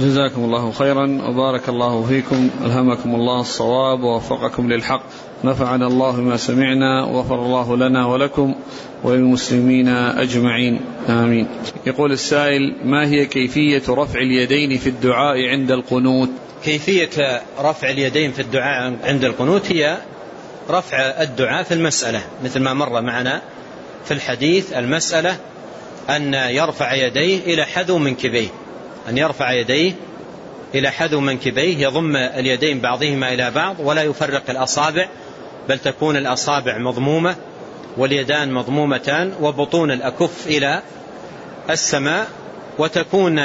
جزاكم الله خيرا وبارك الله فيكم ألهمكم الله الصواب ووفقكم للحق. نفعنا الله بما سمعنا وغفر الله لنا ولكم وللمسلمين أجمعين. آمين. يقول السائل ما هي كيفية رفع اليدين في الدعاء عند القنوت؟ كيفية رفع اليدين في الدعاء عند القنوت هي رفع الدعاء في المسألة. مثل ما مر معنا في الحديث المسألة أن يرفع يديه إلى حذو منكبيه أن يرفع يديه إلى حذو منكبيه يضم اليدين بعضهما إلى بعض ولا يفرق الأصابع بل تكون الأصابع مضمومة واليدان مضمومتان وبطون الأكف إلى السماء وتكون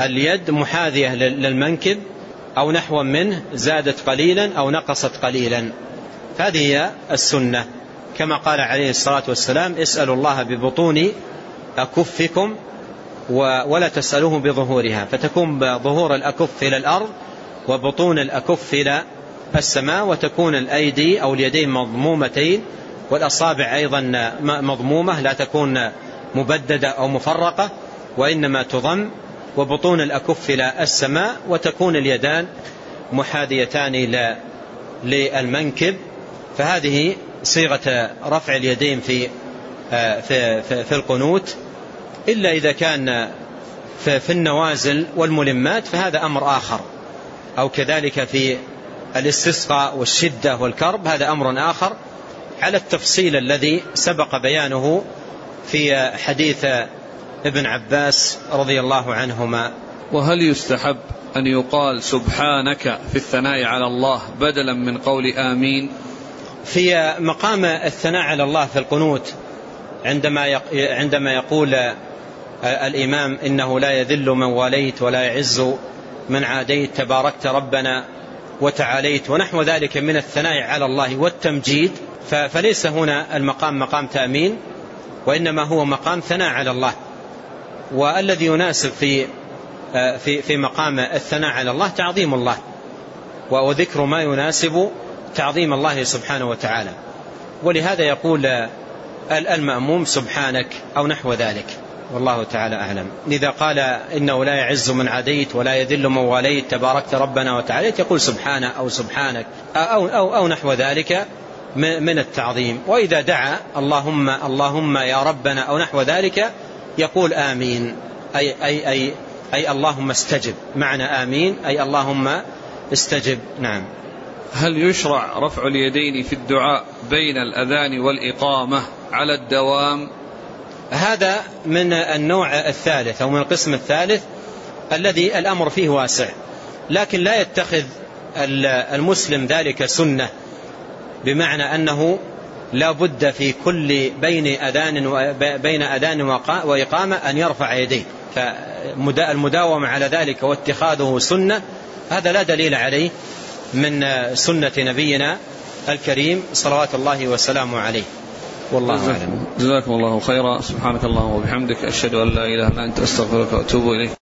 اليد محاذية للمنكب أو نحو منه زادت قليلا أو نقصت قليلا. هذه هي السنة. كما قال عليه الصلاة والسلام اسألوا الله ببطون أكفكم ولا تسألوه بظهورها فتكون ظهور الأكف إلى الأرض وبطون الأكف إلى السماء وتكون الأيدي أو اليدين مضمومتين والأصابع أيضا مضمومة لا تكون مبددة أو مفرقة وإنما تضم وبطون الأكف إلى السماء وتكون اليدان محاذيتان للمنكب. فهذه صيغة رفع اليدين في في في القنوت. إلا إذا كان في النوازل والملمات فهذا أمر آخر. أو كذلك في الاستسقاء والشدة والكرب هذا أمر آخر. على التفصيل الذي سبق بيانه في حديث ابن عباس رضي الله عنهما. وهل يستحب أن يقال سبحانك في الثناء على الله بدلا من قول آمين؟ في مقام الثناء على الله في القنوت عندما عندما يقول الإمام إنه لا يذل من واليت ولا يعز من عاديت تباركت ربنا وتعاليت ونحو ذلك من الثناء على الله والتمجيد فليس هنا المقام مقام تأمين وإنما هو مقام ثناء على الله. والذي يناسب في في في مقام الثناء على الله تعظيم الله وذكر ما يناسب تعظيم الله سبحانه وتعالى. ولهذا يقول المأموم سبحانك أو نحو ذلك. والله تعالى أعلم. إذا قال إنه لا يعز من عديت ولا يذل من واليت تباركت ربنا وتعاليت يقول سبحانه أو سبحانك أو, أو, أو نحو ذلك من التعظيم. وإذا دعا اللهم اللهم يا ربنا أو نحو ذلك يقول آمين. أي, أي, أي, أي اللهم استجب. معنى آمين أي اللهم استجب. نعم. هل يشرع رفع اليدين في الدعاء بين الأذان والإقامة؟ على الدوام. هذا من النوع الثالث أو من القسم الثالث الذي الأمر فيه واسع. لكن لا يتخذ المسلم ذلك سنة بمعنى أنه لا بد في كل بين أذان بين أذان وإقامة أن يرفع يديه. فالمداومة على ذلك واتخاذه سنة هذا لا دليل عليه من سنة نبينا الكريم صلوات الله وسلامه عليه. والله أعلم. جزاكم الله خيرا. سبحانك اللهم وبحمدك أشهد أن لا إله إلا أنت أستغفرك وأتوب إليك.